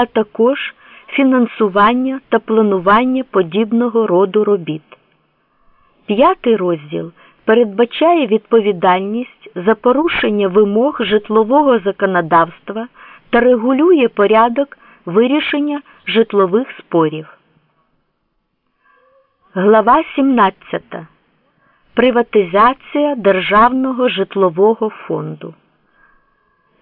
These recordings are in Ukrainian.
а також фінансування та планування подібного роду робіт. П'ятий розділ передбачає відповідальність за порушення вимог житлового законодавства та регулює порядок вирішення житлових спорів. Глава 17. Приватизація Державного житлового фонду.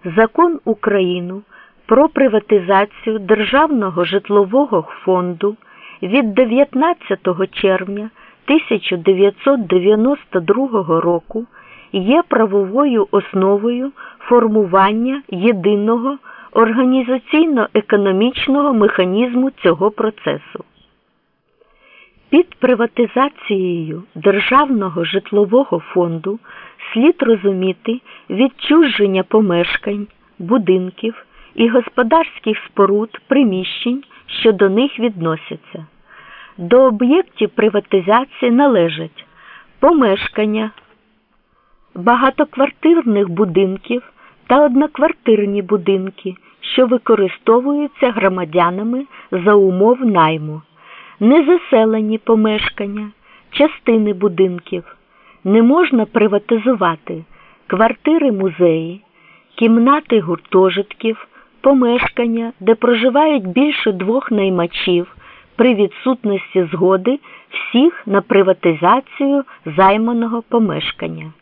Закон України про приватизацію Державного житлового фонду від 19 червня 1992 року є правовою основою формування єдиного організаційно-економічного механізму цього процесу. Під приватизацією Державного житлового фонду слід розуміти відчуження помешкань, будинків і господарських споруд приміщень, що до них відносяться. До об'єктів приватизації належать помешкання, багатоквартирних будинків та одноквартирні будинки, що використовуються громадянами за умов найму, незаселені помешкання, частини будинків. Не можна приватизувати квартири музеї, кімнати гуртожитків, помешкання, де проживають більше двох наймачів при відсутності згоди всіх на приватизацію займаного помешкання.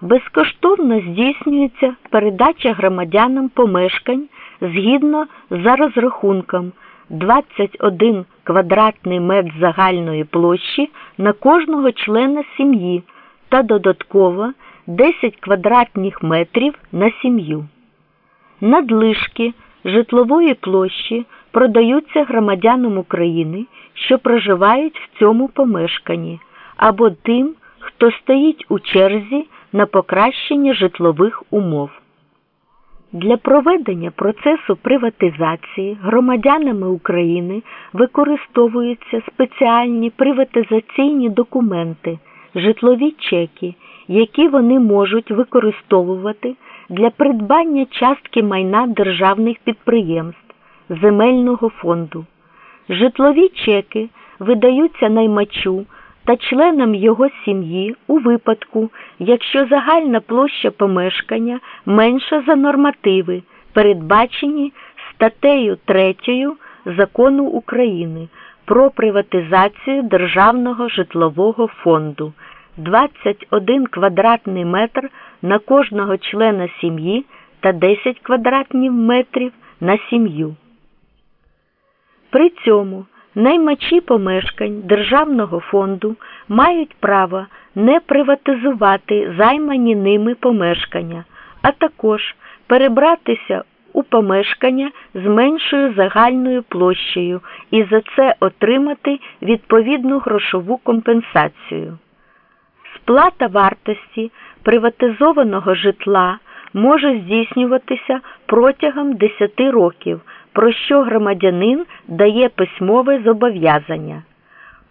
Безкоштовно здійснюється передача громадянам помешкань згідно за розрахунком 21 квадратний метр загальної площі на кожного члена сім'ї та додатково 10 квадратних метрів на сім'ю. Надлишки житлової площі продаються громадянам України, що проживають в цьому помешканні, або тим, хто стоїть у черзі на покращення житлових умов. Для проведення процесу приватизації громадянами України використовуються спеціальні приватизаційні документи, житлові чеки, які вони можуть використовувати для придбання частки майна державних підприємств, земельного фонду. Житлові чеки видаються наймачу та членам його сім'ї у випадку, якщо загальна площа помешкання менша за нормативи, передбачені статтею 3 закону України про приватизацію Державного житлового фонду 21 квадратний метр на кожного члена сім'ї та 10 квадратних метрів на сім'ю. При цьому Наймачі помешкань Державного фонду мають право не приватизувати займані ними помешкання, а також перебратися у помешкання з меншою загальною площею і за це отримати відповідну грошову компенсацію. Сплата вартості приватизованого житла може здійснюватися протягом 10 років про що громадянин дає письмове зобов'язання.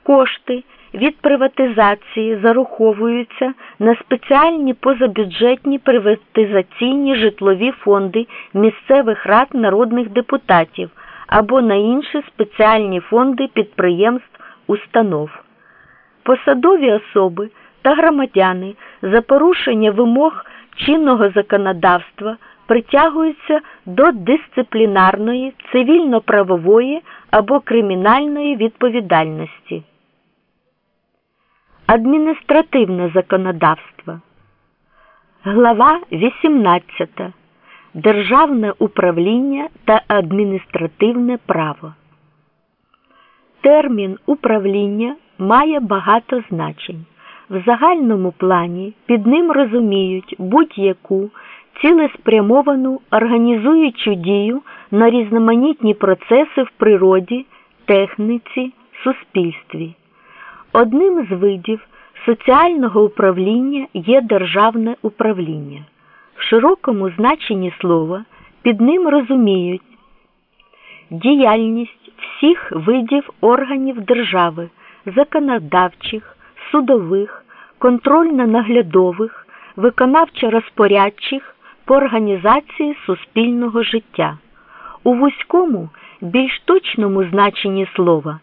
Кошти від приватизації зараховуються на спеціальні позабюджетні приватизаційні житлові фонди місцевих рад народних депутатів або на інші спеціальні фонди підприємств установ. Посадові особи та громадяни за порушення вимог чинного законодавства притягуються до дисциплінарної, цивільно-правової або кримінальної відповідальності. Адміністративне законодавство. Глава 18. Державне управління та адміністративне право. Термін управління має багато значень. В загальному плані під ним розуміють будь-яку цілеспрямовану організуючу дію на різноманітні процеси в природі, техніці, суспільстві. Одним з видів соціального управління є державне управління. В широкому значенні слова під ним розуміють діяльність всіх видів органів держави, законодавчих, судових, контрольно-наглядових, виконавчо-розпорядчих по організації суспільного життя. У вузькому, більш точному значенні слова